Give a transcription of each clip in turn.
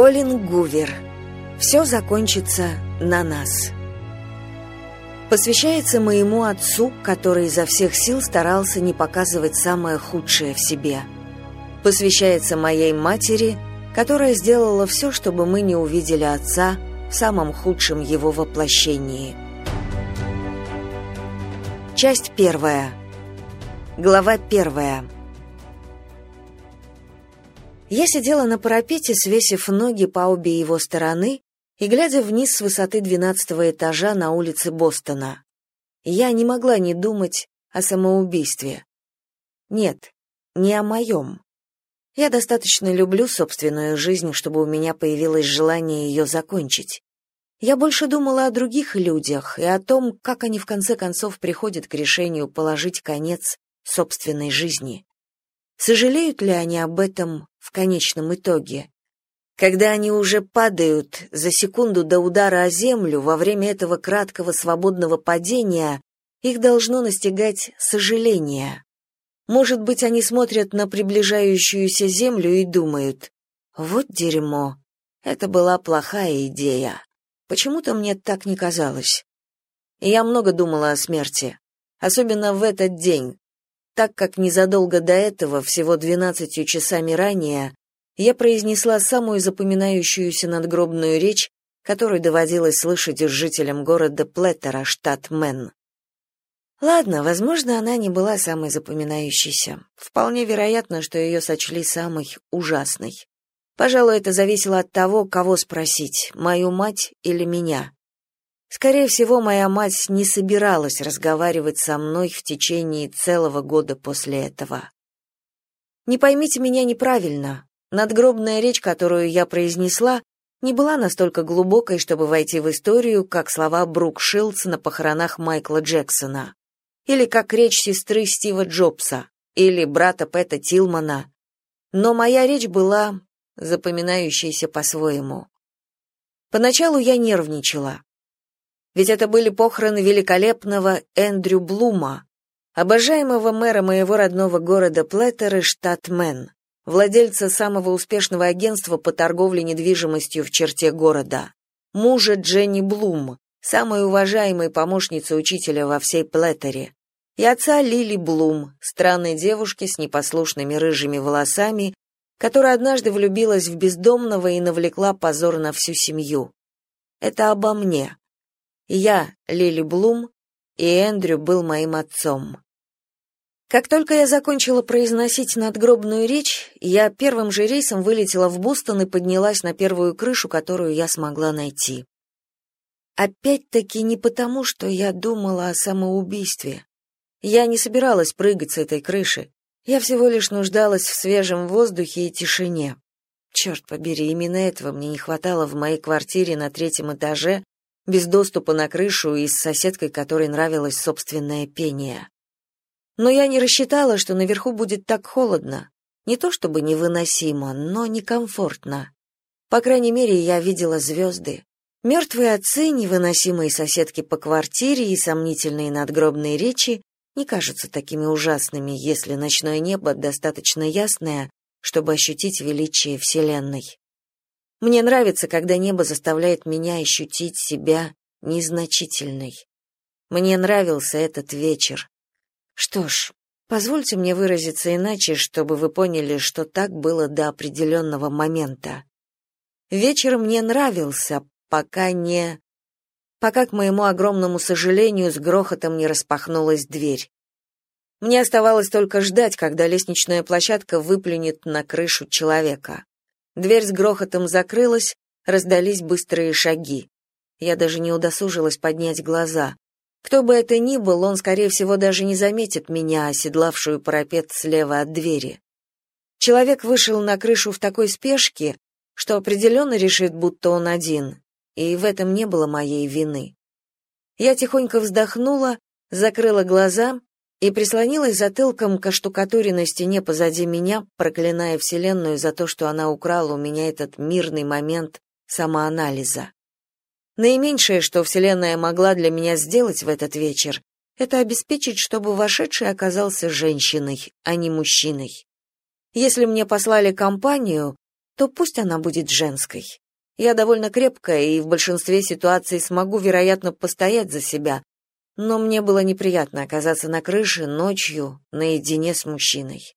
Колин Гувер. Все закончится на нас. Посвящается моему отцу, который изо всех сил старался не показывать самое худшее в себе. Посвящается моей матери, которая сделала все, чтобы мы не увидели отца в самом худшем его воплощении. Часть первая. Глава первая. Я сидела на парапете, свесив ноги по обе его стороны и глядя вниз с высоты двенадцатого этажа на улице Бостона. Я не могла не думать о самоубийстве. Нет, не о моем. Я достаточно люблю собственную жизнь, чтобы у меня появилось желание ее закончить. Я больше думала о других людях и о том, как они в конце концов приходят к решению положить конец собственной жизни. Сожалеют ли они об этом в конечном итоге? Когда они уже падают за секунду до удара о землю, во время этого краткого свободного падения их должно настигать сожаление. Может быть, они смотрят на приближающуюся землю и думают, «Вот дерьмо, это была плохая идея. Почему-то мне так не казалось». Я много думала о смерти, особенно в этот день, так как незадолго до этого, всего двенадцатью часами ранее, я произнесла самую запоминающуюся надгробную речь, которую доводилось слышать жителям города Плеттера, штат Мэн. Ладно, возможно, она не была самой запоминающейся. Вполне вероятно, что ее сочли самой ужасной. Пожалуй, это зависело от того, кого спросить, мою мать или меня. Скорее всего, моя мать не собиралась разговаривать со мной в течение целого года после этого. Не поймите меня неправильно. Надгробная речь, которую я произнесла, не была настолько глубокой, чтобы войти в историю, как слова Брук Шилдс на похоронах Майкла Джексона, или как речь сестры Стива Джобса, или брата Пэта Тилмана. Но моя речь была запоминающейся по-своему. Поначалу я нервничала ведь это были похороны великолепного Эндрю Блума, обожаемого мэра моего родного города Плеттер штат Мэн, владельца самого успешного агентства по торговле недвижимостью в черте города, мужа Дженни Блум, самой уважаемой помощницы учителя во всей Плеттере, и отца Лили Блум, странной девушки с непослушными рыжими волосами, которая однажды влюбилась в бездомного и навлекла позор на всю семью. Это обо мне. Я, Лили Блум, и Эндрю был моим отцом. Как только я закончила произносить надгробную речь, я первым же рейсом вылетела в Бостон и поднялась на первую крышу, которую я смогла найти. Опять-таки не потому, что я думала о самоубийстве. Я не собиралась прыгать с этой крыши. Я всего лишь нуждалась в свежем воздухе и тишине. Черт побери, именно этого мне не хватало в моей квартире на третьем этаже, без доступа на крышу и с соседкой, которой нравилось собственное пение. Но я не рассчитала, что наверху будет так холодно. Не то чтобы невыносимо, но некомфортно. По крайней мере, я видела звезды. Мертвые отцы, невыносимые соседки по квартире и сомнительные надгробные речи не кажутся такими ужасными, если ночное небо достаточно ясное, чтобы ощутить величие Вселенной. Мне нравится, когда небо заставляет меня ощутить себя незначительной. Мне нравился этот вечер. Что ж, позвольте мне выразиться иначе, чтобы вы поняли, что так было до определенного момента. Вечер мне нравился, пока не... пока, к моему огромному сожалению, с грохотом не распахнулась дверь. Мне оставалось только ждать, когда лестничная площадка выплюнет на крышу человека. Дверь с грохотом закрылась, раздались быстрые шаги. Я даже не удосужилась поднять глаза. Кто бы это ни был, он, скорее всего, даже не заметит меня, оседлавшую парапет слева от двери. Человек вышел на крышу в такой спешке, что определенно решит, будто он один, и в этом не было моей вины. Я тихонько вздохнула, закрыла глаза и прислонилась затылком к штукатуре стене позади меня, проклиная Вселенную за то, что она украла у меня этот мирный момент самоанализа. Наименьшее, что Вселенная могла для меня сделать в этот вечер, это обеспечить, чтобы вошедший оказался женщиной, а не мужчиной. Если мне послали компанию, то пусть она будет женской. Я довольно крепкая и в большинстве ситуаций смогу, вероятно, постоять за себя, но мне было неприятно оказаться на крыше ночью наедине с мужчиной.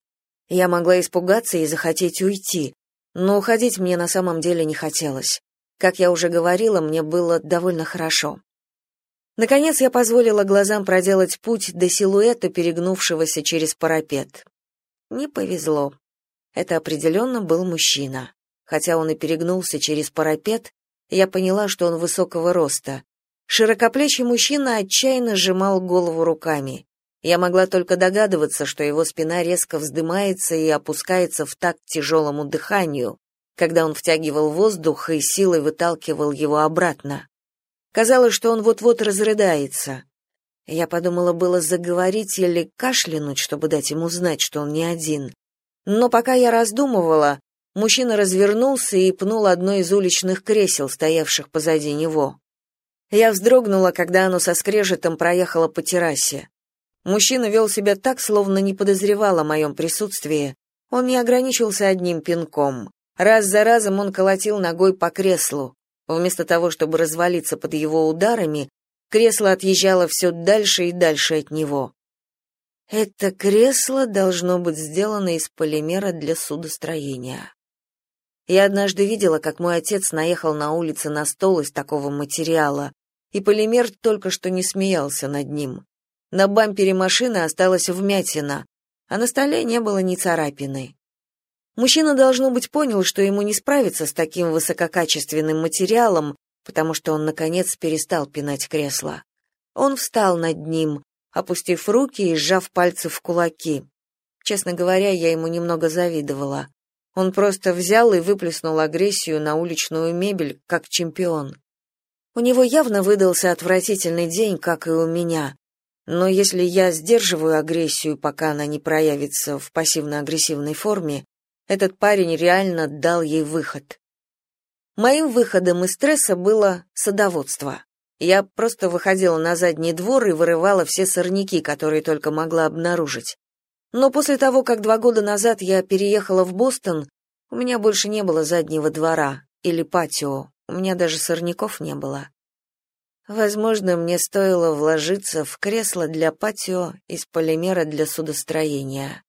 Я могла испугаться и захотеть уйти, но уходить мне на самом деле не хотелось. Как я уже говорила, мне было довольно хорошо. Наконец я позволила глазам проделать путь до силуэта, перегнувшегося через парапет. Не повезло. Это определенно был мужчина. Хотя он и перегнулся через парапет, я поняла, что он высокого роста. Широкоплечий мужчина отчаянно сжимал голову руками. Я могла только догадываться, что его спина резко вздымается и опускается в такт тяжелому дыханию, когда он втягивал воздух и силой выталкивал его обратно. Казалось, что он вот-вот разрыдается. Я подумала было заговорить или кашлянуть, чтобы дать ему знать, что он не один. Но пока я раздумывала, мужчина развернулся и пнул одно из уличных кресел, стоявших позади него. Я вздрогнула, когда оно со скрежетом проехало по террасе. Мужчина вел себя так, словно не подозревал о моем присутствии. Он не ограничился одним пинком. Раз за разом он колотил ногой по креслу. Вместо того, чтобы развалиться под его ударами, кресло отъезжало все дальше и дальше от него. Это кресло должно быть сделано из полимера для судостроения. Я однажды видела, как мой отец наехал на улице на стол из такого материала, и полимер только что не смеялся над ним. На бампере машины осталась вмятина, а на столе не было ни царапины. Мужчина, должно быть, понял, что ему не справиться с таким высококачественным материалом, потому что он, наконец, перестал пинать кресло. Он встал над ним, опустив руки и сжав пальцы в кулаки. Честно говоря, я ему немного завидовала. Он просто взял и выплеснул агрессию на уличную мебель, как чемпион. У него явно выдался отвратительный день, как и у меня. Но если я сдерживаю агрессию, пока она не проявится в пассивно-агрессивной форме, этот парень реально дал ей выход. Моим выходом из стресса было садоводство. Я просто выходила на задний двор и вырывала все сорняки, которые только могла обнаружить. Но после того, как два года назад я переехала в Бостон, у меня больше не было заднего двора или патио. У меня даже сорняков не было. Возможно, мне стоило вложиться в кресло для патио из полимера для судостроения.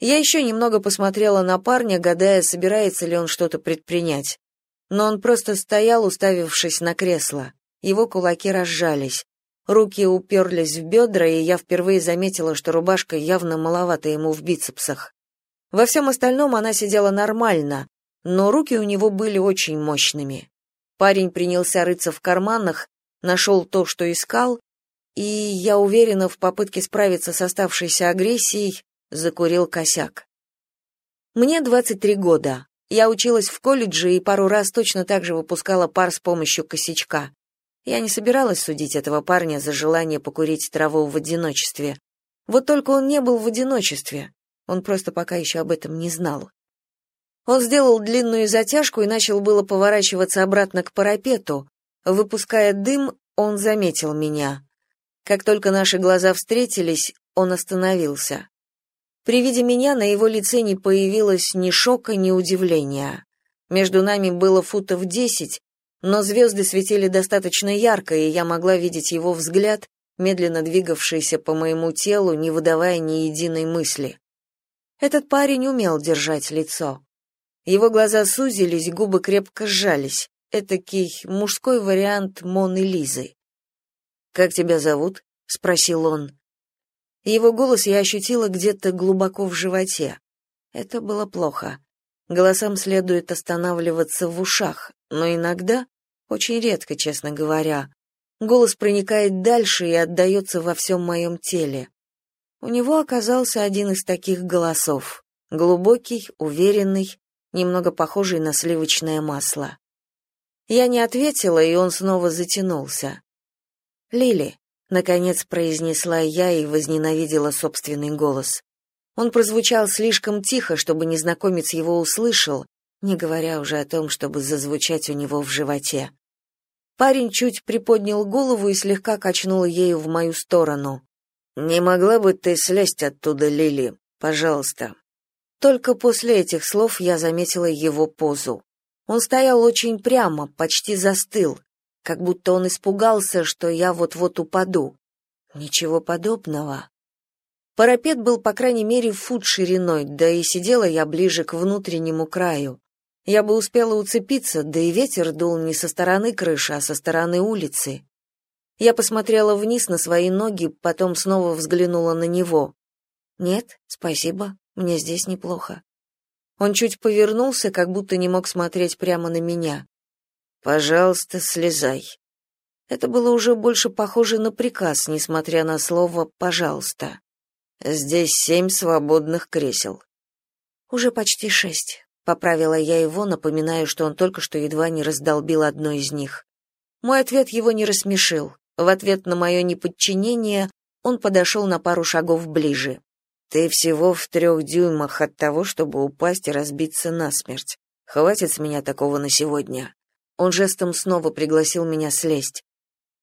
Я еще немного посмотрела на парня, гадая, собирается ли он что-то предпринять. Но он просто стоял, уставившись на кресло. Его кулаки разжались. Руки уперлись в бедра, и я впервые заметила, что рубашка явно маловата ему в бицепсах. Во всем остальном она сидела нормально, но руки у него были очень мощными. Парень принялся рыться в карманах, нашел то, что искал, и, я уверена, в попытке справиться с оставшейся агрессией, закурил косяк. Мне 23 года. Я училась в колледже и пару раз точно так же выпускала пар с помощью косячка. Я не собиралась судить этого парня за желание покурить траву в одиночестве. Вот только он не был в одиночестве. Он просто пока еще об этом не знал. Он сделал длинную затяжку и начал было поворачиваться обратно к парапету. Выпуская дым, он заметил меня. Как только наши глаза встретились, он остановился. При виде меня на его лице не появилось ни шока, ни удивления. Между нами было футов десять, но звезды светили достаточно ярко, и я могла видеть его взгляд, медленно двигавшийся по моему телу, не выдавая ни единой мысли. Этот парень умел держать лицо. Его глаза сузились, губы крепко сжались. Этакий мужской вариант Моны Лизы. «Как тебя зовут?» — спросил он. Его голос я ощутила где-то глубоко в животе. Это было плохо. Голосам следует останавливаться в ушах, но иногда, очень редко, честно говоря, голос проникает дальше и отдается во всем моем теле. У него оказался один из таких голосов. Глубокий, уверенный, немного похожий на сливочное масло. Я не ответила, и он снова затянулся. «Лили», — наконец произнесла я и возненавидела собственный голос. Он прозвучал слишком тихо, чтобы незнакомец его услышал, не говоря уже о том, чтобы зазвучать у него в животе. Парень чуть приподнял голову и слегка качнул ею в мою сторону. «Не могла бы ты слезть оттуда, Лили, пожалуйста?» Только после этих слов я заметила его позу. Он стоял очень прямо, почти застыл, как будто он испугался, что я вот-вот упаду. Ничего подобного. Парапет был, по крайней мере, фут шириной, да и сидела я ближе к внутреннему краю. Я бы успела уцепиться, да и ветер дул не со стороны крыши, а со стороны улицы. Я посмотрела вниз на свои ноги, потом снова взглянула на него. «Нет, спасибо, мне здесь неплохо». Он чуть повернулся, как будто не мог смотреть прямо на меня. «Пожалуйста, слезай». Это было уже больше похоже на приказ, несмотря на слово «пожалуйста». Здесь семь свободных кресел. Уже почти шесть. Поправила я его, напоминая, что он только что едва не раздолбил одно из них. Мой ответ его не рассмешил. В ответ на мое неподчинение он подошел на пару шагов ближе. «Ты всего в трех дюймах от того, чтобы упасть и разбиться насмерть. Хватит с меня такого на сегодня». Он жестом снова пригласил меня слезть.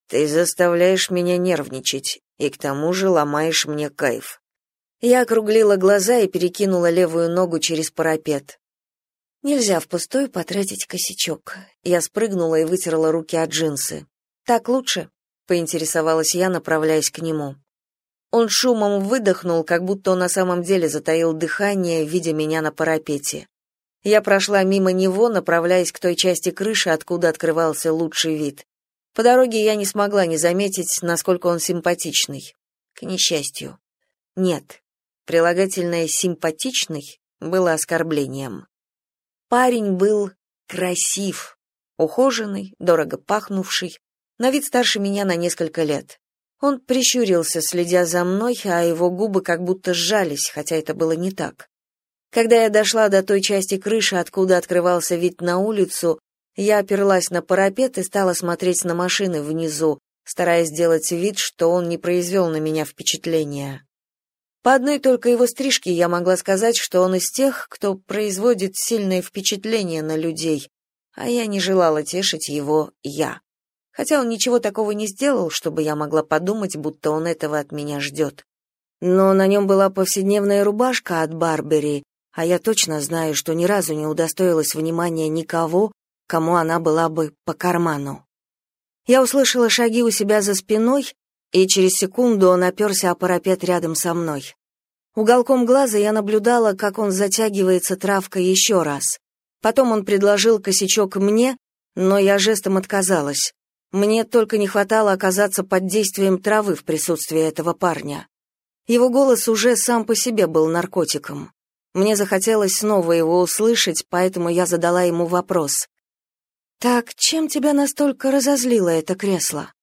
«Ты заставляешь меня нервничать, и к тому же ломаешь мне кайф. Я округлила глаза и перекинула левую ногу через парапет. Нельзя впустую потратить косячок. Я спрыгнула и вытерла руки от джинсы. Так лучше, поинтересовалась я, направляясь к нему. Он шумом выдохнул, как будто он на самом деле затаил дыхание, видя меня на парапете. Я прошла мимо него, направляясь к той части крыши, откуда открывался лучший вид. По дороге я не смогла не заметить, насколько он симпатичный. К несчастью. Нет, Прилагательное «симпатичный» было оскорблением. Парень был красив, ухоженный, дорого пахнувший, на вид старше меня на несколько лет. Он прищурился, следя за мной, а его губы как будто сжались, хотя это было не так. Когда я дошла до той части крыши, откуда открывался вид на улицу, я оперлась на парапет и стала смотреть на машины внизу, стараясь сделать вид, что он не произвел на меня впечатления. По одной только его стрижке я могла сказать, что он из тех, кто производит сильное впечатление на людей, а я не желала тешить его я. Хотя он ничего такого не сделал, чтобы я могла подумать, будто он этого от меня ждет. Но на нем была повседневная рубашка от Барбери, а я точно знаю, что ни разу не удостоилась внимания никого, кому она была бы по карману. Я услышала шаги у себя за спиной и через секунду он оперся о парапет рядом со мной. Уголком глаза я наблюдала, как он затягивается травкой еще раз. Потом он предложил косячок мне, но я жестом отказалась. Мне только не хватало оказаться под действием травы в присутствии этого парня. Его голос уже сам по себе был наркотиком. Мне захотелось снова его услышать, поэтому я задала ему вопрос. «Так чем тебя настолько разозлило это кресло?»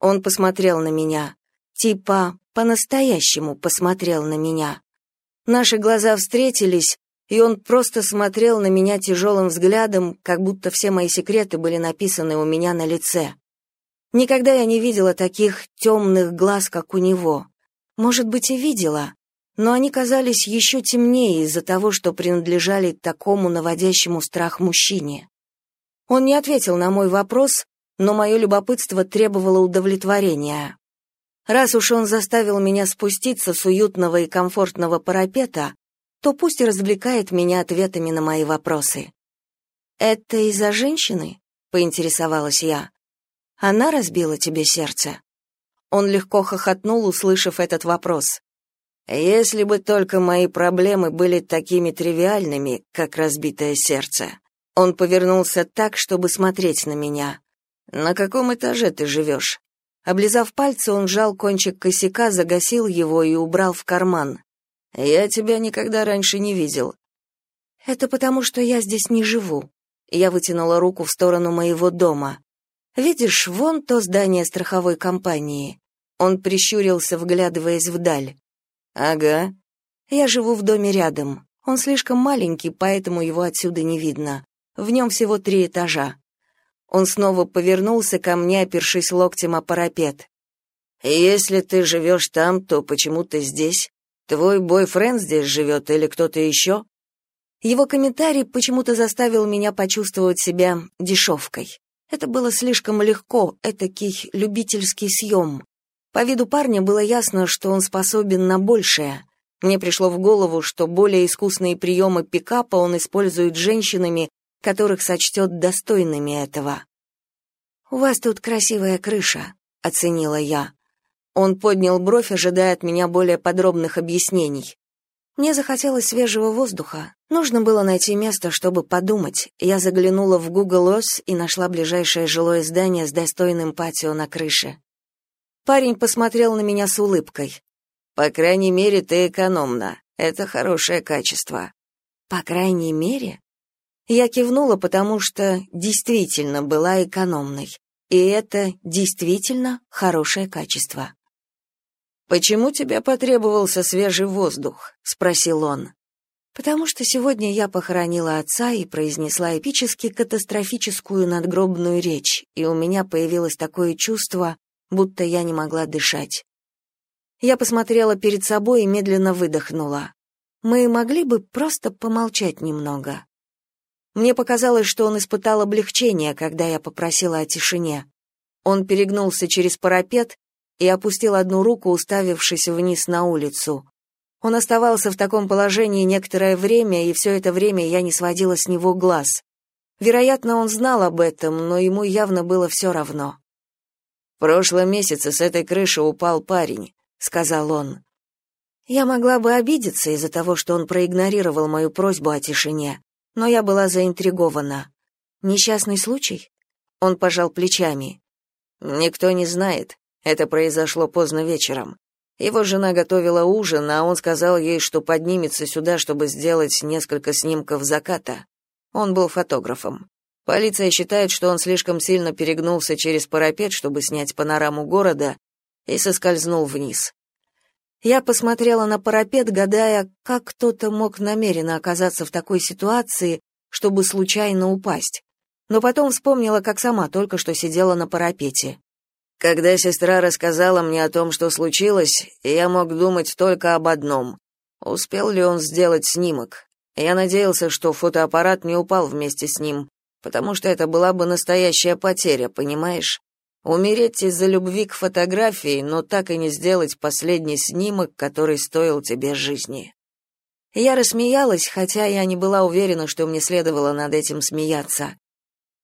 Он посмотрел на меня. Типа, по-настоящему посмотрел на меня. Наши глаза встретились, и он просто смотрел на меня тяжелым взглядом, как будто все мои секреты были написаны у меня на лице. Никогда я не видела таких темных глаз, как у него. Может быть, и видела, но они казались еще темнее из-за того, что принадлежали такому наводящему страх мужчине. Он не ответил на мой вопрос, но мое любопытство требовало удовлетворения. Раз уж он заставил меня спуститься с уютного и комфортного парапета, то пусть развлекает меня ответами на мои вопросы. «Это из-за женщины?» — поинтересовалась я. «Она разбила тебе сердце?» Он легко хохотнул, услышав этот вопрос. «Если бы только мои проблемы были такими тривиальными, как разбитое сердце». Он повернулся так, чтобы смотреть на меня. «На каком этаже ты живешь?» Облизав пальцы, он сжал кончик косяка, загасил его и убрал в карман. «Я тебя никогда раньше не видел». «Это потому, что я здесь не живу». Я вытянула руку в сторону моего дома. «Видишь, вон то здание страховой компании». Он прищурился, вглядываясь вдаль. «Ага». «Я живу в доме рядом. Он слишком маленький, поэтому его отсюда не видно. В нем всего три этажа. Он снова повернулся ко мне, опершись локтем о парапет. «Если ты живешь там, то почему ты здесь? Твой бойфренд здесь живет или кто-то еще?» Его комментарий почему-то заставил меня почувствовать себя дешевкой. Это было слишком легко, этакий любительский съем. По виду парня было ясно, что он способен на большее. Мне пришло в голову, что более искусные приемы пикапа он использует женщинами, которых сочтет достойными этого. «У вас тут красивая крыша», — оценила я. Он поднял бровь, ожидая от меня более подробных объяснений. Мне захотелось свежего воздуха. Нужно было найти место, чтобы подумать. Я заглянула в Google Earth и нашла ближайшее жилое здание с достойным патио на крыше. Парень посмотрел на меня с улыбкой. По крайней мере, ты экономна. Это хорошее качество. По крайней мере, я кивнула, потому что действительно была экономной. И это действительно хорошее качество. Почему тебе потребовался свежий воздух? спросил он. Потому что сегодня я похоронила отца и произнесла эпически катастрофическую надгробную речь, и у меня появилось такое чувство, будто я не могла дышать. Я посмотрела перед собой и медленно выдохнула. Мы могли бы просто помолчать немного. Мне показалось, что он испытал облегчение, когда я попросила о тишине. Он перегнулся через парапет и опустил одну руку, уставившись вниз на улицу. Он оставался в таком положении некоторое время, и все это время я не сводила с него глаз. Вероятно, он знал об этом, но ему явно было все равно. В прошлом месяце с этой крыши упал парень сказал он. Я могла бы обидеться из-за того, что он проигнорировал мою просьбу о тишине, но я была заинтригована. Несчастный случай? Он пожал плечами. Никто не знает. Это произошло поздно вечером. Его жена готовила ужин, а он сказал ей, что поднимется сюда, чтобы сделать несколько снимков заката. Он был фотографом. Полиция считает, что он слишком сильно перегнулся через парапет, чтобы снять панораму города, и соскользнул вниз. Я посмотрела на парапет, гадая, как кто-то мог намеренно оказаться в такой ситуации, чтобы случайно упасть. Но потом вспомнила, как сама только что сидела на парапете. Когда сестра рассказала мне о том, что случилось, я мог думать только об одном. Успел ли он сделать снимок? Я надеялся, что фотоаппарат не упал вместе с ним, потому что это была бы настоящая потеря, понимаешь? Умереть из-за любви к фотографии, но так и не сделать последний снимок, который стоил тебе жизни. Я рассмеялась, хотя я не была уверена, что мне следовало над этим смеяться.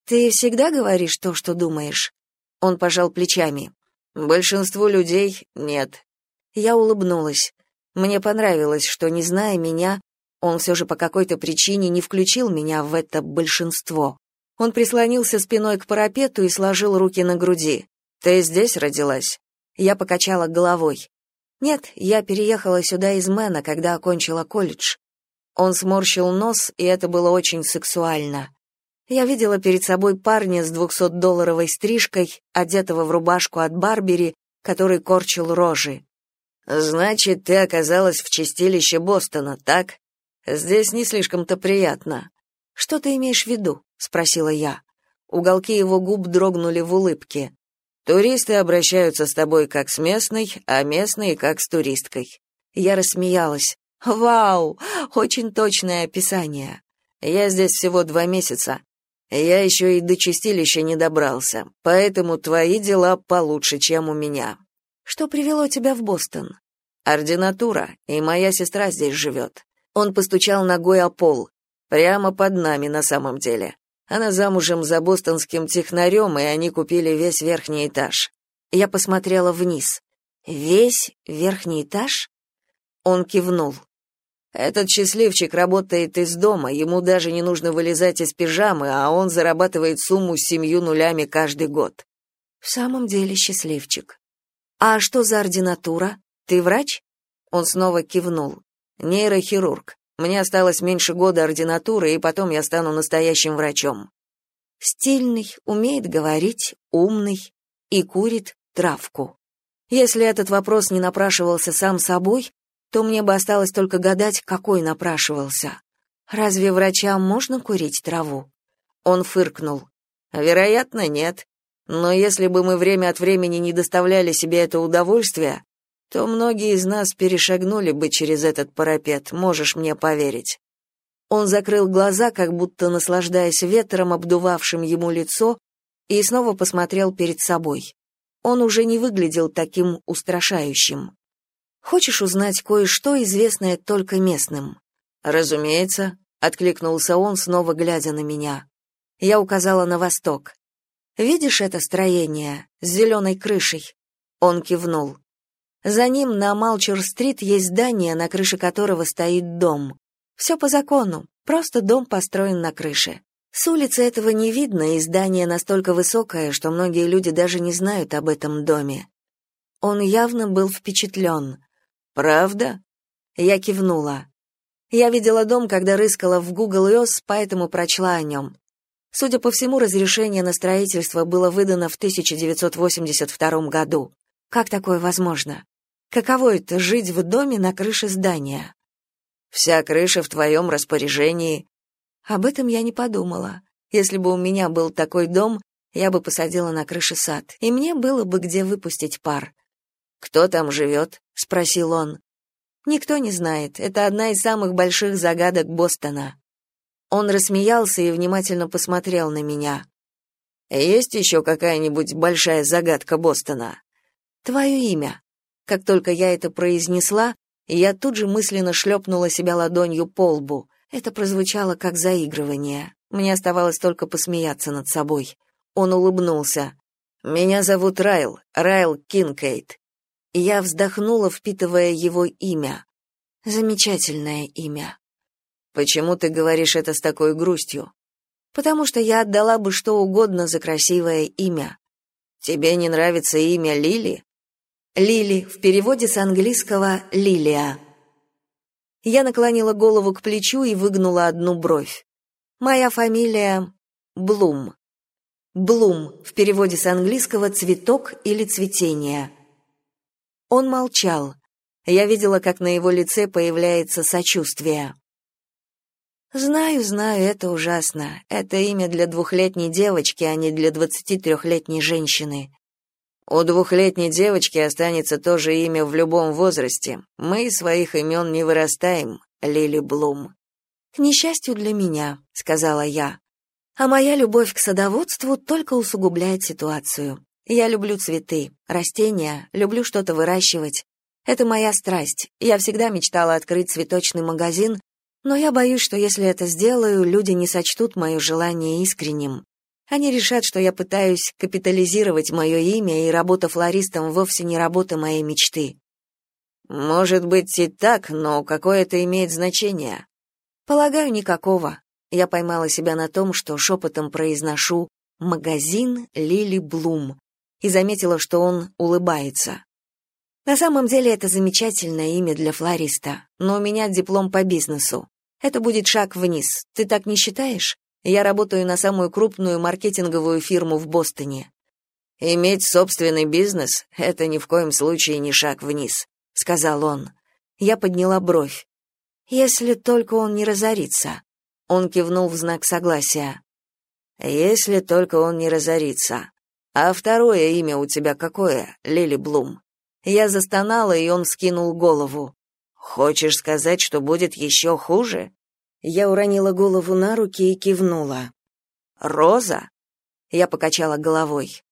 Ты всегда говоришь то, что думаешь? Он пожал плечами. Большинству людей нет. Я улыбнулась. Мне понравилось, что не зная меня, он все же по какой-то причине не включил меня в это большинство. Он прислонился спиной к парапету и сложил руки на груди. «Ты здесь родилась?» Я покачала головой. «Нет, я переехала сюда из Мэна, когда окончила колледж». Он сморщил нос, и это было очень сексуально. Я видела перед собой парня с двухсотдолларовой стрижкой, одетого в рубашку от Барбери, который корчил рожи. «Значит, ты оказалась в чистилище Бостона, так? Здесь не слишком-то приятно». «Что ты имеешь в виду?» спросила я. Уголки его губ дрогнули в улыбке. Туристы обращаются с тобой как с местной, а местные как с туристкой. Я рассмеялась. Вау, очень точное описание. Я здесь всего два месяца. Я еще и до чистилища не добрался, поэтому твои дела получше, чем у меня. Что привело тебя в Бостон? Ординатура, и моя сестра здесь живет. Он постучал ногой о пол. Прямо под нами на самом деле. Она замужем за бостонским технарем, и они купили весь верхний этаж. Я посмотрела вниз. Весь верхний этаж? Он кивнул. Этот счастливчик работает из дома, ему даже не нужно вылезать из пижамы, а он зарабатывает сумму с семью нулями каждый год. В самом деле счастливчик. А что за ординатура? Ты врач? Он снова кивнул. Нейрохирург. Мне осталось меньше года ординатуры, и потом я стану настоящим врачом. Стильный, умеет говорить, умный и курит травку. Если этот вопрос не напрашивался сам собой, то мне бы осталось только гадать, какой напрашивался. Разве врачам можно курить траву? Он фыркнул. Вероятно, нет. Но если бы мы время от времени не доставляли себе это удовольствие, то многие из нас перешагнули бы через этот парапет, можешь мне поверить. Он закрыл глаза, как будто наслаждаясь ветром, обдувавшим ему лицо, и снова посмотрел перед собой. Он уже не выглядел таким устрашающим. Хочешь узнать кое-что, известное только местным?» «Разумеется», — откликнулся он, снова глядя на меня. Я указала на восток. «Видишь это строение с зеленой крышей?» Он кивнул. За ним на Малчер-стрит есть здание, на крыше которого стоит дом. Все по закону, просто дом построен на крыше. С улицы этого не видно, и здание настолько высокое, что многие люди даже не знают об этом доме. Он явно был впечатлен. «Правда?» Я кивнула. Я видела дом, когда рыскала в Google Earth, поэтому прочла о нем. Судя по всему, разрешение на строительство было выдано в 1982 году. Как такое возможно? Каково это жить в доме на крыше здания? Вся крыша в твоем распоряжении. Об этом я не подумала. Если бы у меня был такой дом, я бы посадила на крыше сад, и мне было бы где выпустить пар. Кто там живет?» — спросил он. Никто не знает. Это одна из самых больших загадок Бостона. Он рассмеялся и внимательно посмотрел на меня. Есть еще какая-нибудь большая загадка Бостона? Твое имя. Как только я это произнесла, я тут же мысленно шлепнула себя ладонью по лбу. Это прозвучало как заигрывание. Мне оставалось только посмеяться над собой. Он улыбнулся. «Меня зовут Райл, Райл Кинкейт». Я вздохнула, впитывая его имя. Замечательное имя. Почему ты говоришь это с такой грустью? Потому что я отдала бы что угодно за красивое имя. Тебе не нравится имя Лили? Лили в переводе с английского Лилия. Я наклонила голову к плечу и выгнула одну бровь. Моя фамилия Блум. Блум в переводе с английского цветок или цветение. Он молчал. Я видела, как на его лице появляется сочувствие. Знаю, знаю, это ужасно. Это имя для двухлетней девочки, а не для двадцатитрехлетней женщины. У двухлетней девочки останется то же имя в любом возрасте. Мы своих имен не вырастаем, Лили Блум. К несчастью для меня, сказала я. А моя любовь к садоводству только усугубляет ситуацию. Я люблю цветы, растения, люблю что-то выращивать. Это моя страсть. Я всегда мечтала открыть цветочный магазин, но я боюсь, что если это сделаю, люди не сочтут мое желание искренним. Они решат, что я пытаюсь капитализировать мое имя, и работа флористом вовсе не работа моей мечты. Может быть и так, но какое это имеет значение? Полагаю, никакого. Я поймала себя на том, что шепотом произношу «магазин Лили Блум» и заметила, что он улыбается. На самом деле это замечательное имя для флориста, но у меня диплом по бизнесу. Это будет шаг вниз. Ты так не считаешь? Я работаю на самую крупную маркетинговую фирму в Бостоне. Иметь собственный бизнес это ни в коем случае не шаг вниз, сказал он. Я подняла бровь. Если только он не разорится. Он кивнул в знак согласия. Если только он не разорится. А второе имя у тебя какое? Лили Блум. Я застонала, и он скинул голову. Хочешь сказать, что будет еще хуже? Я уронила голову на руки и кивнула. Роза? Я покачала головой.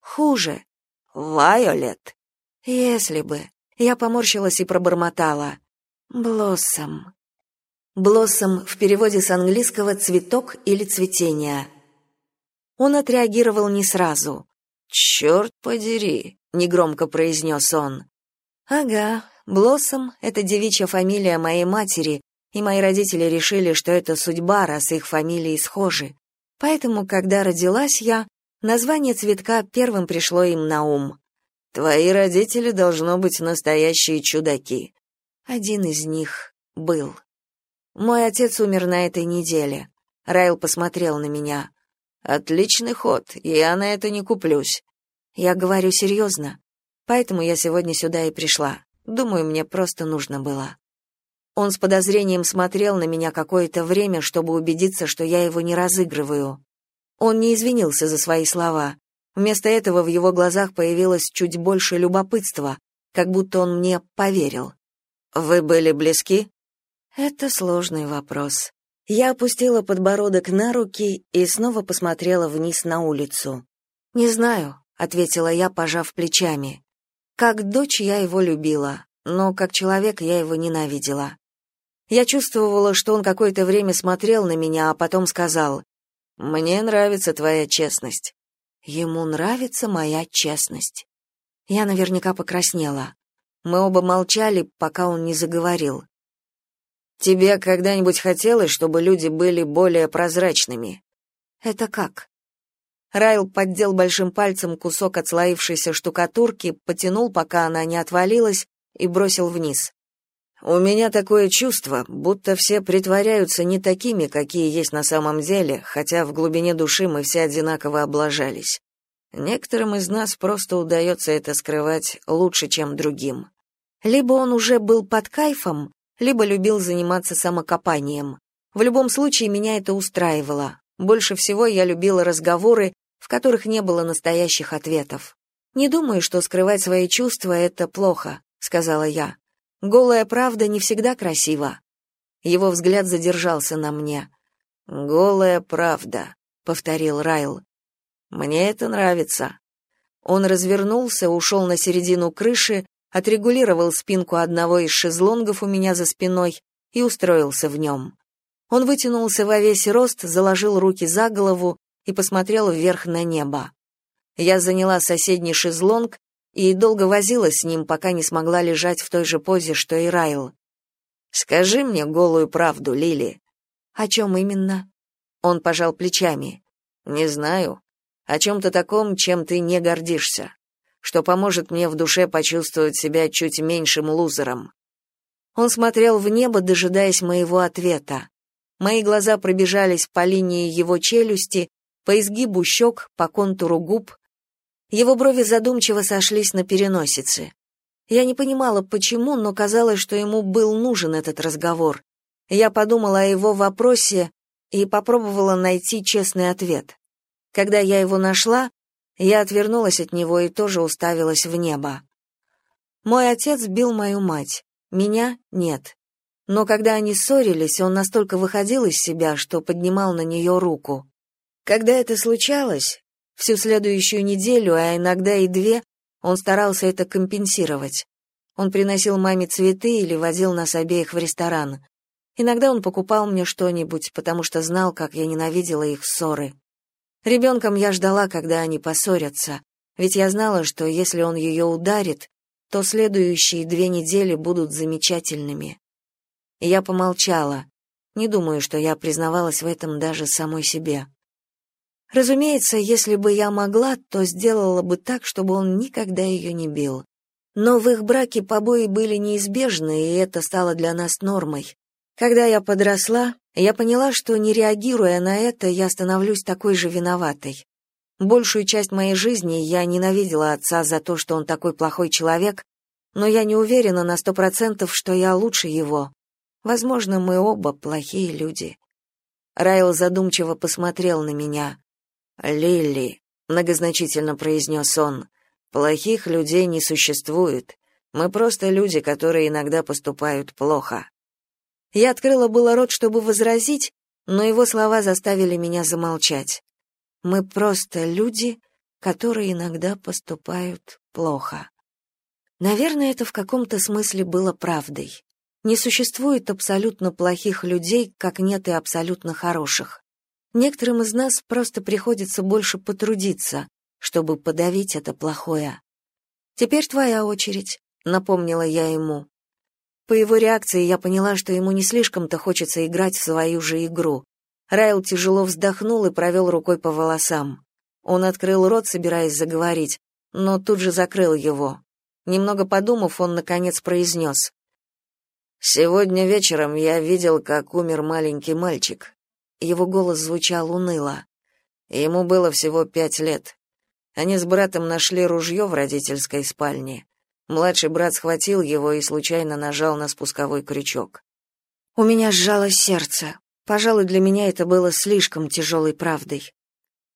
Хуже. Вайолет. Если бы. Я поморщилась и пробормотала. Блоссом. Блоссом в переводе с английского цветок или цветение. Он отреагировал не сразу. «Черт подери», — негромко произнес он. «Ага, Блоссом — это девичья фамилия моей матери, и мои родители решили, что это судьба, раз их фамилии схожи. Поэтому, когда родилась я, название цветка первым пришло им на ум. Твои родители должно быть настоящие чудаки. Один из них был. Мой отец умер на этой неделе. Райл посмотрел на меня. Отличный ход, я на это не куплюсь. Я говорю серьезно. Поэтому я сегодня сюда и пришла. Думаю, мне просто нужно было. Он с подозрением смотрел на меня какое-то время, чтобы убедиться, что я его не разыгрываю. Он не извинился за свои слова. Вместо этого в его глазах появилось чуть больше любопытства, как будто он мне поверил. «Вы были близки?» Это сложный вопрос. Я опустила подбородок на руки и снова посмотрела вниз на улицу. «Не знаю», — ответила я, пожав плечами. Как дочь я его любила, но как человек я его ненавидела. Я чувствовала, что он какое-то время смотрел на меня, а потом сказал, «Мне нравится твоя честность». Ему нравится моя честность. Я наверняка покраснела. Мы оба молчали, пока он не заговорил. Тебе когда-нибудь хотелось, чтобы люди были более прозрачными? Это как? Райл поддел большим пальцем кусок отслоившейся штукатурки, потянул, пока она не отвалилась, и бросил вниз. У меня такое чувство, будто все притворяются не такими, какие есть на самом деле, хотя в глубине души мы все одинаково облажались. Некоторым из нас просто удается это скрывать лучше, чем другим. Либо он уже был под кайфом, либо любил заниматься самокопанием. В любом случае меня это устраивало. Больше всего я любила разговоры, в которых не было настоящих ответов. Не думаю, что скрывать свои чувства это плохо, сказала я. Голая правда не всегда красива. Его взгляд задержался на мне. Голая правда, повторил Райл. Мне это нравится. Он развернулся, ушел на середину крыши, отрегулировал спинку одного из шезлонгов у меня за спиной и устроился в нем. Он вытянулся во весь рост, заложил руки за голову и посмотрел вверх на небо. Я заняла соседний шезлонг и долго возилась с ним, пока не смогла лежать в той же позе, что и Райл. «Скажи мне голую правду, Лили». «О чем именно?» Он пожал плечами. «Не знаю. О чем-то таком, чем ты не гордишься что поможет мне в душе почувствовать себя чуть меньшим лузером. Он смотрел в небо, дожидаясь моего ответа. Мои глаза пробежались по линии его челюсти, по изгибу щек, по контуру губ. Его брови задумчиво сошлись на переносице. Я не понимала, почему, но казалось, что ему был нужен этот разговор. Я подумала о его вопросе и попробовала найти честный ответ. Когда я его нашла, я отвернулась от него и тоже уставилась в небо. Мой отец бил мою мать, меня нет. Но когда они ссорились, он настолько выходил из себя, что поднимал на нее руку. Когда это случалось, всю следующую неделю, а иногда и две, он старался это компенсировать. Он приносил маме цветы или возил нас обеих в ресторан. Иногда он покупал мне что-нибудь, потому что знал, как я ненавидела их ссоры. Ребенком я ждала, когда они поссорятся, ведь я знала, что если он ее ударит, то следующие две недели будут замечательными. Я помолчала. Не думаю, что я признавалась в этом даже самой себе. Разумеется, если бы я могла, то сделала бы так, чтобы он никогда ее не бил. Но в их браке побои были неизбежны, и это стало для нас нормой. Когда я подросла, я поняла, что не реагируя на это, я становлюсь такой же виноватой. Большую часть моей жизни я ненавидела отца за то, что он такой плохой человек, но я не уверена на сто процентов, что я лучше его. Возможно, мы оба плохие люди. Райл задумчиво посмотрел на меня. «Лили», — многозначительно произнес он, — «плохих людей не существует. Мы просто люди, которые иногда поступают плохо». Я открыла было рот, чтобы возразить, но его слова заставили меня замолчать. Мы просто люди, которые иногда поступают плохо. Наверное, это в каком-то смысле было правдой. Не существует абсолютно плохих людей, как нет и абсолютно хороших. Некоторым из нас просто приходится больше потрудиться, чтобы подавить это плохое. Теперь твоя очередь, напомнила я ему. По его реакции я поняла, что ему не слишком-то хочется играть в свою же игру. Райл тяжело вздохнул и провел рукой по волосам. Он открыл рот, собираясь заговорить, но тут же закрыл его. Немного подумав, он наконец произнес. Сегодня вечером я видел, как умер маленький мальчик. Его голос звучал уныло. Ему было всего пять лет. Они с братом нашли ружье в родительской спальне. Младший брат схватил его и случайно нажал на спусковой крючок. У меня сжалось сердце. Пожалуй, для меня это было слишком тяжелой правдой.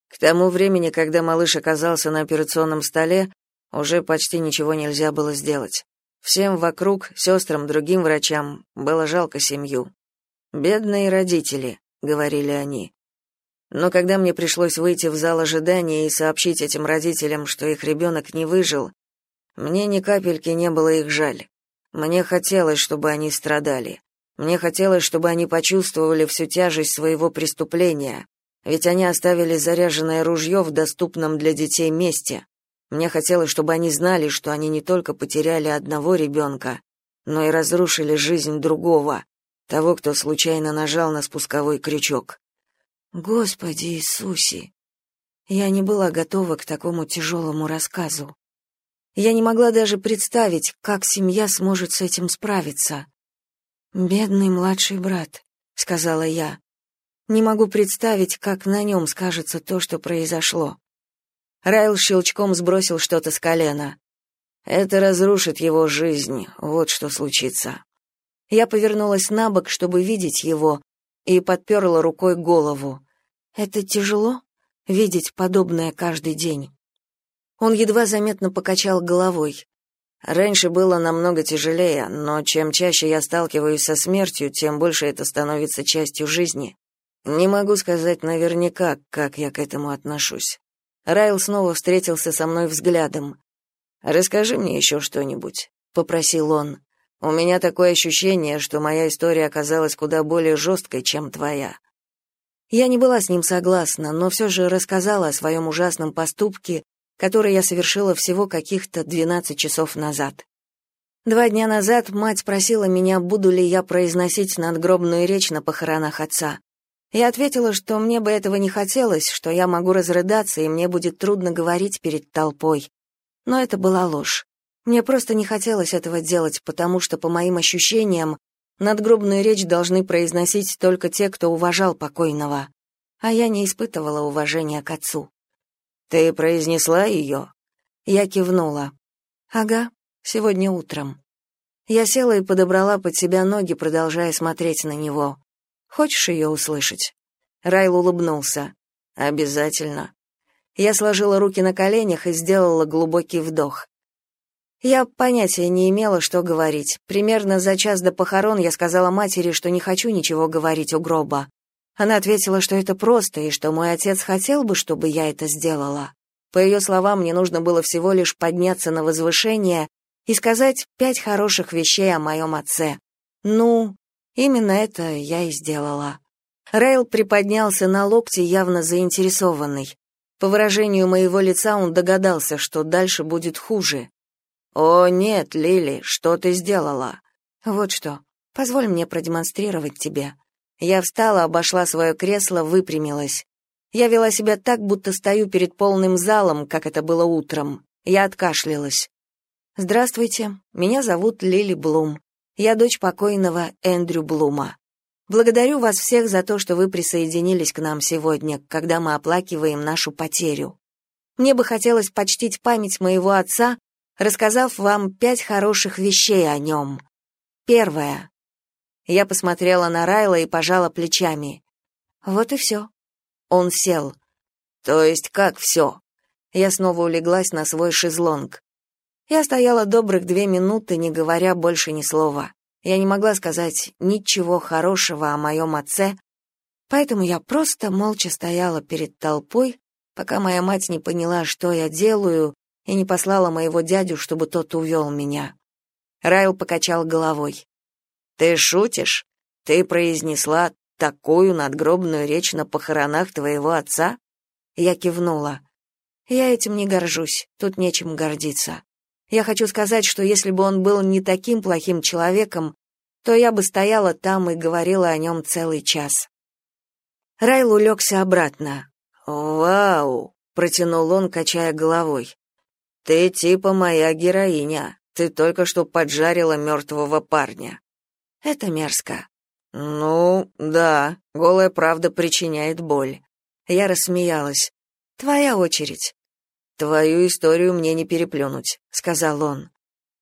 К тому времени, когда малыш оказался на операционном столе, уже почти ничего нельзя было сделать. Всем вокруг, сестрам, другим врачам, было жалко семью. «Бедные родители», — говорили они. Но когда мне пришлось выйти в зал ожидания и сообщить этим родителям, что их ребенок не выжил, мне ни капельки не было их жаль. Мне хотелось, чтобы они страдали. Мне хотелось, чтобы они почувствовали всю тяжесть своего преступления, ведь они оставили заряженное ружье в доступном для детей месте. Мне хотелось, чтобы они знали, что они не только потеряли одного ребенка, но и разрушили жизнь другого, того, кто случайно нажал на спусковой крючок. Господи Иисусе! Я не была готова к такому тяжелому рассказу. Я не могла даже представить, как семья сможет с этим справиться. «Бедный младший брат», — сказала я. «Не могу представить, как на нем скажется то, что произошло». Райл щелчком сбросил что-то с колена. «Это разрушит его жизнь, вот что случится». Я повернулась на бок, чтобы видеть его, и подперла рукой голову. Это тяжело — видеть подобное каждый день. Он едва заметно покачал головой. Раньше было намного тяжелее, но чем чаще я сталкиваюсь со смертью, тем больше это становится частью жизни. Не могу сказать наверняка, как я к этому отношусь. Райл снова встретился со мной взглядом. «Расскажи мне еще что-нибудь», — попросил он. У меня такое ощущение, что моя история оказалась куда более жесткой, чем твоя. Я не была с ним согласна, но все же рассказала о своем ужасном поступке, который я совершила всего каких-то 12 часов назад. Два дня назад мать спросила меня, буду ли я произносить надгробную речь на похоронах отца. Я ответила, что мне бы этого не хотелось, что я могу разрыдаться, и мне будет трудно говорить перед толпой. Но это была ложь. Мне просто не хотелось этого делать, потому что, по моим ощущениям, надгробную речь должны произносить только те, кто уважал покойного. А я не испытывала уважения к отцу. «Ты произнесла ее?» Я кивнула. «Ага, сегодня утром». Я села и подобрала под себя ноги, продолжая смотреть на него. «Хочешь ее услышать?» Райл улыбнулся. «Обязательно». Я сложила руки на коленях и сделала глубокий вдох. Я понятия не имела, что говорить. Примерно за час до похорон я сказала матери, что не хочу ничего говорить у гроба. Она ответила, что это просто, и что мой отец хотел бы, чтобы я это сделала. По ее словам, мне нужно было всего лишь подняться на возвышение и сказать пять хороших вещей о моем отце. Ну, именно это я и сделала. Рейл приподнялся на локте, явно заинтересованный. По выражению моего лица он догадался, что дальше будет хуже. «О, нет, Лили, что ты сделала?» «Вот что, позволь мне продемонстрировать тебе». Я встала, обошла свое кресло, выпрямилась. Я вела себя так, будто стою перед полным залом, как это было утром. Я откашлялась. «Здравствуйте, меня зовут Лили Блум. Я дочь покойного Эндрю Блума. Благодарю вас всех за то, что вы присоединились к нам сегодня, когда мы оплакиваем нашу потерю. Мне бы хотелось почтить память моего отца рассказав вам пять хороших вещей о нем. Первое. Я посмотрела на Райла и пожала плечами. Вот и все. Он сел. То есть как все? Я снова улеглась на свой шезлонг. Я стояла добрых две минуты, не говоря больше ни слова. Я не могла сказать ничего хорошего о моем отце, поэтому я просто молча стояла перед толпой, пока моя мать не поняла, что я делаю, и не послала моего дядю, чтобы тот увел меня. Райл покачал головой. «Ты шутишь? Ты произнесла такую надгробную речь на похоронах твоего отца?» Я кивнула. «Я этим не горжусь, тут нечем гордиться. Я хочу сказать, что если бы он был не таким плохим человеком, то я бы стояла там и говорила о нем целый час». Райл улегся обратно. «Вау!» — протянул он, качая головой. Ты типа моя героиня. Ты только что поджарила мертвого парня. Это мерзко. Ну, да, голая правда причиняет боль. Я рассмеялась. Твоя очередь. Твою историю мне не переплюнуть, сказал он.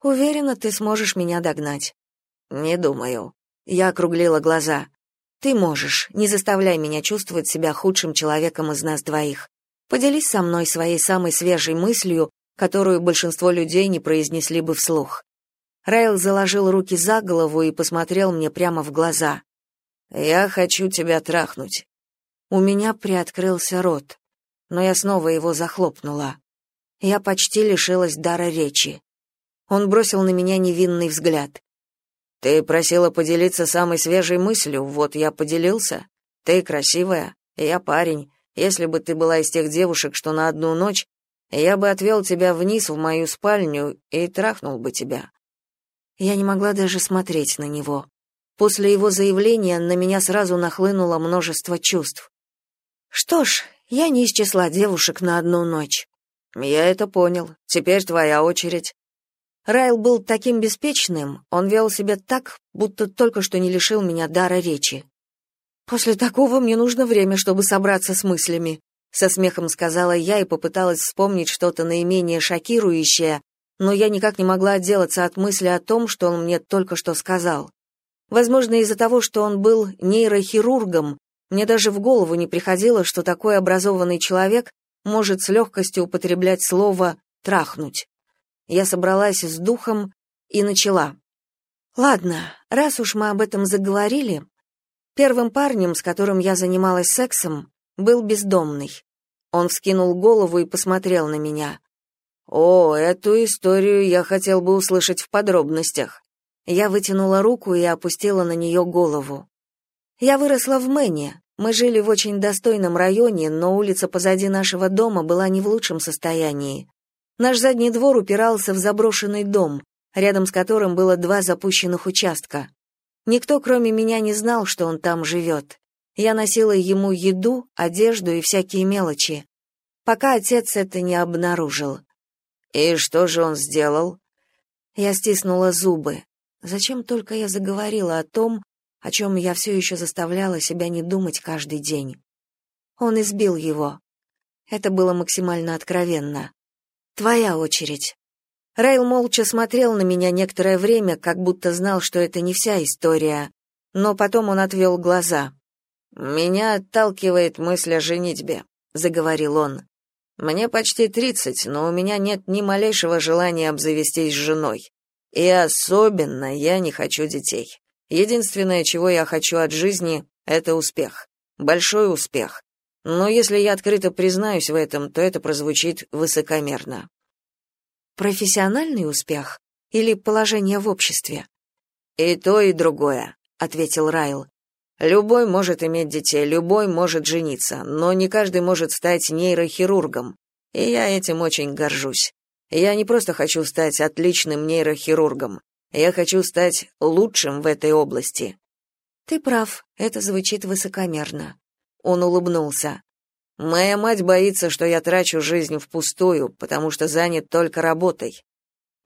Уверена, ты сможешь меня догнать. Не думаю. Я округлила глаза. Ты можешь. Не заставляй меня чувствовать себя худшим человеком из нас двоих. Поделись со мной своей самой свежей мыслью которую большинство людей не произнесли бы вслух. Райл заложил руки за голову и посмотрел мне прямо в глаза. «Я хочу тебя трахнуть». У меня приоткрылся рот, но я снова его захлопнула. Я почти лишилась дара речи. Он бросил на меня невинный взгляд. Ты просила поделиться самой свежей мыслью, вот я поделился. Ты красивая, я парень. Если бы ты была из тех девушек, что на одну ночь, я бы отвел тебя вниз в мою спальню и трахнул бы тебя. Я не могла даже смотреть на него. После его заявления на меня сразу нахлынуло множество чувств. Что ж, я не из числа девушек на одну ночь. Я это понял. Теперь твоя очередь. Райл был таким беспечным, он вел себя так, будто только что не лишил меня дара речи. «После такого мне нужно время, чтобы собраться с мыслями», со смехом сказала я и попыталась вспомнить что-то наименее шокирующее, но я никак не могла отделаться от мысли о том, что он мне только что сказал. Возможно, из-за того, что он был нейрохирургом, мне даже в голову не приходило, что такой образованный человек может с легкостью употреблять слово «трахнуть». Я собралась с духом и начала. Ладно, раз уж мы об этом заговорили, первым парнем, с которым я занималась сексом, был бездомный. Он вскинул голову и посмотрел на меня. О, эту историю я хотел бы услышать в подробностях. Я вытянула руку и опустила на нее голову. Я выросла в Мэне. Мы жили в очень достойном районе, но улица позади нашего дома была не в лучшем состоянии. Наш задний двор упирался в заброшенный дом, рядом с которым было два запущенных участка. Никто, кроме меня, не знал, что он там живет. Я носила ему еду, одежду и всякие мелочи, пока отец это не обнаружил. И что же он сделал? Я стиснула зубы. Зачем только я заговорила о том, о чем я все еще заставляла себя не думать каждый день? Он избил его. Это было максимально откровенно. Твоя очередь. Райл молча смотрел на меня некоторое время, как будто знал, что это не вся история, но потом он отвел глаза. Меня отталкивает мысль о женитьбе, заговорил он. Мне почти тридцать, но у меня нет ни малейшего желания обзавестись женой. И особенно я не хочу детей. Единственное, чего я хочу от жизни это успех. Большой успех. Но если я открыто признаюсь в этом, то это прозвучит высокомерно. Профессиональный успех или положение в обществе? И то, и другое, ответил Райл. Любой может иметь детей, любой может жениться, но не каждый может стать нейрохирургом. И я этим очень горжусь. Я не просто хочу стать отличным нейрохирургом. Я хочу стать лучшим в этой области. Ты прав, это звучит высокомерно. Он улыбнулся. Моя мать боится, что я трачу жизнь впустую, потому что занят только работой.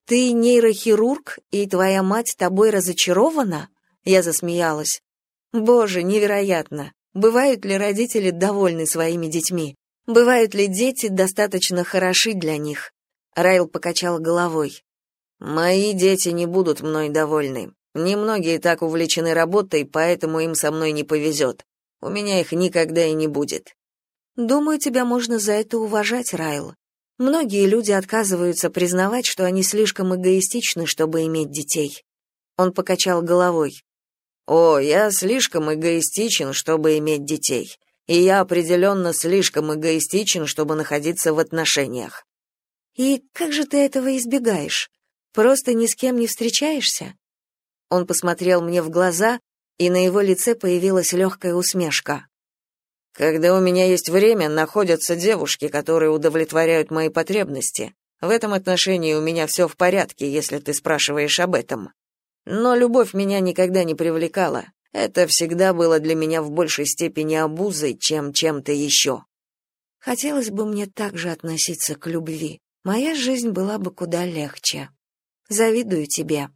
Ты нейрохирург, и твоя мать тобой разочарована? Я засмеялась. Боже, невероятно. Бывают ли родители довольны своими детьми? Бывают ли дети достаточно хороши для них? Райл покачал головой. Мои дети не будут мной довольны. Немногие так увлечены работой, поэтому им со мной не повезет. У меня их никогда и не будет. Думаю, тебя можно за это уважать, Райл. Многие люди отказываются признавать, что они слишком эгоистичны, чтобы иметь детей. Он покачал головой. О, я слишком эгоистичен, чтобы иметь детей. И я определенно слишком эгоистичен, чтобы находиться в отношениях. И как же ты этого избегаешь? Просто ни с кем не встречаешься? Он посмотрел мне в глаза, и на его лице появилась легкая усмешка. Когда у меня есть время, находятся девушки, которые удовлетворяют мои потребности. В этом отношении у меня все в порядке, если ты спрашиваешь об этом. Но любовь меня никогда не привлекала. Это всегда было для меня в большей степени обузой, чем чем-то еще. Хотелось бы мне также относиться к любви. Моя жизнь была бы куда легче. Завидую тебе.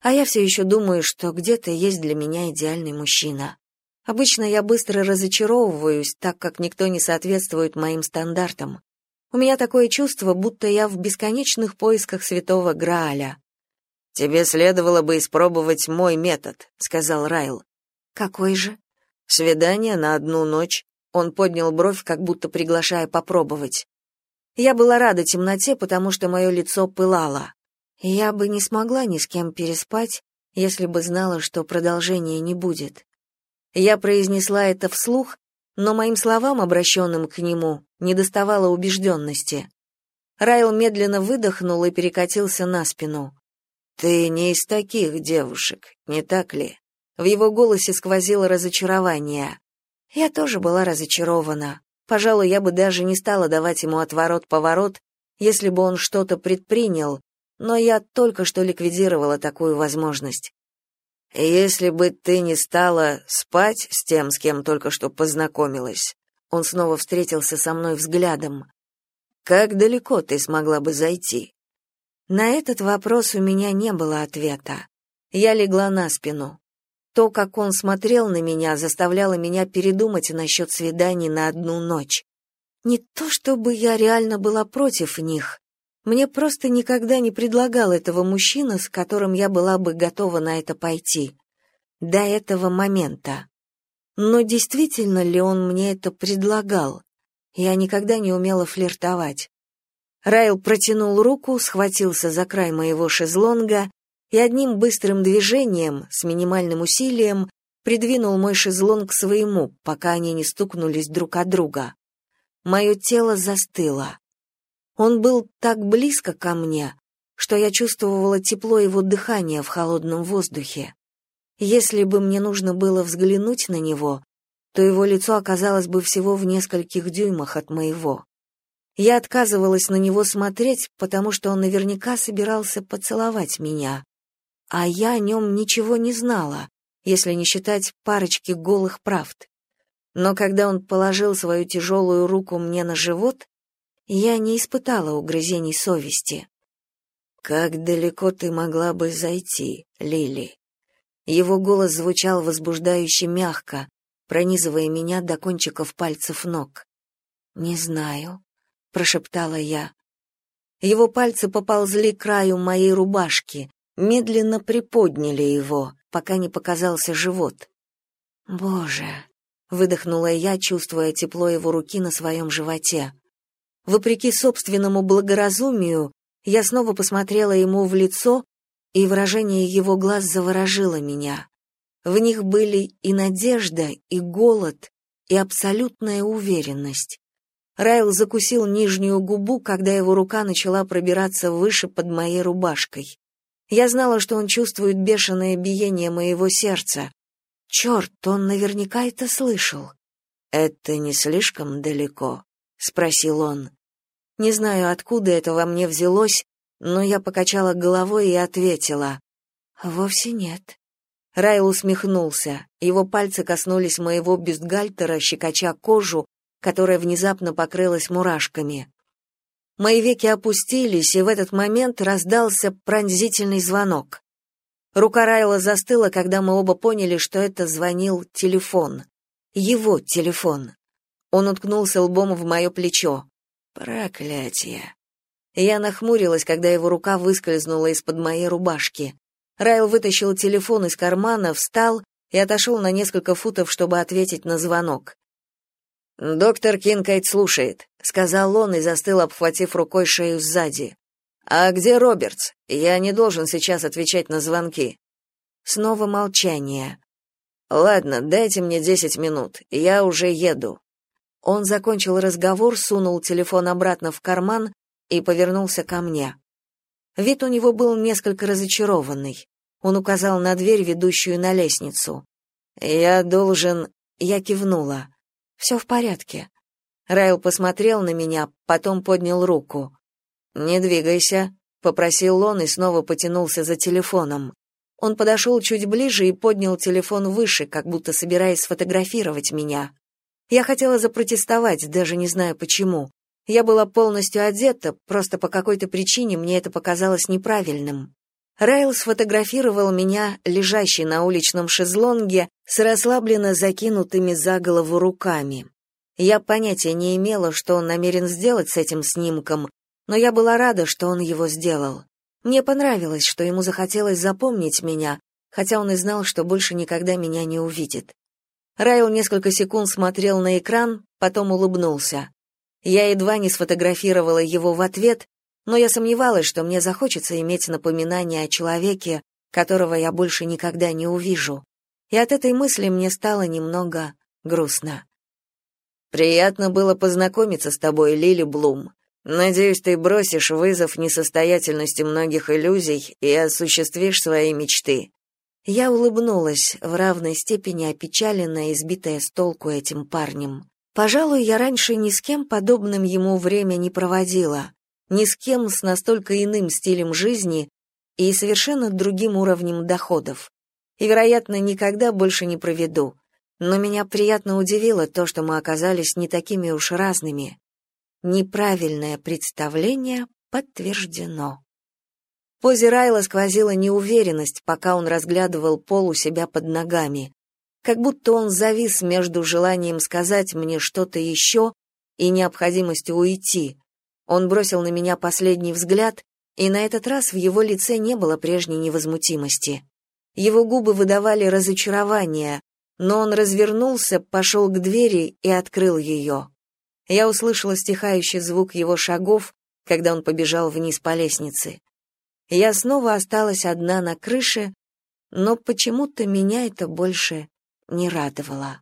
А я все еще думаю, что где-то есть для меня идеальный мужчина. Обычно я быстро разочаровываюсь, так как никто не соответствует моим стандартам. У меня такое чувство, будто я в бесконечных поисках святого Грааля. Тебе следовало бы испробовать мой метод, сказал Райл. Какой же? Свидание на одну ночь. Он поднял бровь, как будто приглашая попробовать. Я была рада темноте, потому что мое лицо пылало. Я бы не смогла ни с кем переспать, если бы знала, что продолжения не будет. Я произнесла это вслух, но моим словам, обращенным к нему, не доставало убежденности. Райл медленно выдохнул и перекатился на спину. Ты не из таких девушек, не так ли? В его голосе сквозило разочарование. Я тоже была разочарована. Пожалуй, я бы даже не стала давать ему отворот-поворот, если бы он что-то предпринял, но я только что ликвидировала такую возможность. Если бы ты не стала спать с тем, с кем только что познакомилась, он снова встретился со мной взглядом. Как далеко ты смогла бы зайти? На этот вопрос у меня не было ответа. Я легла на спину. То, как он смотрел на меня, заставляло меня передумать насчет свиданий на одну ночь. Не то чтобы я реально была против них. Мне просто никогда не предлагал этого мужчина, с которым я была бы готова на это пойти. До этого момента. Но действительно ли он мне это предлагал? Я никогда не умела флиртовать. Райл протянул руку, схватился за край моего шезлонга и одним быстрым движением, с минимальным усилием, придвинул мой шезлонг к своему, пока они не стукнулись друг от друга. Мое тело застыло. Он был так близко ко мне, что я чувствовала тепло его дыхания в холодном воздухе. Если бы мне нужно было взглянуть на него, то его лицо оказалось бы всего в нескольких дюймах от моего. Я отказывалась на него смотреть, потому что он наверняка собирался поцеловать меня а я о нем ничего не знала, если не считать парочки голых правд. Но когда он положил свою тяжелую руку мне на живот, я не испытала угрызений совести. «Как далеко ты могла бы зайти, Лили?» Его голос звучал возбуждающе мягко, пронизывая меня до кончиков пальцев ног. «Не знаю», — прошептала я. Его пальцы поползли к краю моей рубашки, медленно приподняли его, пока не показался живот. «Боже!» — выдохнула я, чувствуя тепло его руки на своем животе. Вопреки собственному благоразумию, я снова посмотрела ему в лицо, и выражение его глаз заворожило меня. В них были и надежда, и голод, и абсолютная уверенность. Райл закусил нижнюю губу, когда его рука начала пробираться выше под моей рубашкой. Я знала, что он чувствует бешеное биение моего сердца. Черт, он наверняка это слышал. «Это не слишком далеко?» — спросил он. Не знаю, откуда это во мне взялось, но я покачала головой и ответила. «Вовсе нет». Райл усмехнулся. Его пальцы коснулись моего бюстгальтера, щекоча кожу, которая внезапно покрылась мурашками. Мои веки опустились, и в этот момент раздался пронзительный звонок. Рука Райла застыла, когда мы оба поняли, что это звонил телефон. Его телефон. Он уткнулся лбом в мое плечо. Проклятие. Я нахмурилась, когда его рука выскользнула из-под моей рубашки. Райл вытащил телефон из кармана, встал и отошел на несколько футов, чтобы ответить на звонок. «Доктор Кинкайт слушает», — сказал он и застыл, обхватив рукой шею сзади. «А где Робертс? Я не должен сейчас отвечать на звонки». Снова молчание. «Ладно, дайте мне десять минут, я уже еду». Он закончил разговор, сунул телефон обратно в карман и повернулся ко мне. Вид у него был несколько разочарованный. Он указал на дверь, ведущую на лестницу. «Я должен...» Я кивнула. «Все в порядке». Райл посмотрел на меня, потом поднял руку. «Не двигайся», — попросил он и снова потянулся за телефоном. Он подошел чуть ближе и поднял телефон выше, как будто собираясь сфотографировать меня. Я хотела запротестовать, даже не знаю почему. Я была полностью одета, просто по какой-то причине мне это показалось неправильным. Райл сфотографировал меня, лежащей на уличном шезлонге, с расслабленно закинутыми за голову руками. Я понятия не имела, что он намерен сделать с этим снимком, но я была рада, что он его сделал. Мне понравилось, что ему захотелось запомнить меня, хотя он и знал, что больше никогда меня не увидит. Райл несколько секунд смотрел на экран, потом улыбнулся. Я едва не сфотографировала его в ответ, но я сомневалась, что мне захочется иметь напоминание о человеке, которого я больше никогда не увижу. И от этой мысли мне стало немного грустно. Приятно было познакомиться с тобой, Лили Блум. Надеюсь, ты бросишь вызов несостоятельности многих иллюзий и осуществишь свои мечты. Я улыбнулась, в равной степени опечаленная и сбитая с толку этим парнем. Пожалуй, я раньше ни с кем подобным ему время не проводила, ни с кем с настолько иным стилем жизни и совершенно другим уровнем доходов. И, вероятно, никогда больше не проведу. Но меня приятно удивило то, что мы оказались не такими уж разными. Неправильное представление подтверждено. В позе Райла сквозила неуверенность, пока он разглядывал пол у себя под ногами. Как будто он завис между желанием сказать мне что-то еще и необходимостью уйти. Он бросил на меня последний взгляд, и на этот раз в его лице не было прежней невозмутимости. Его губы выдавали разочарование, но он развернулся, пошел к двери и открыл ее. Я услышала стихающий звук его шагов, когда он побежал вниз по лестнице. Я снова осталась одна на крыше, но почему-то меня это больше не радовало.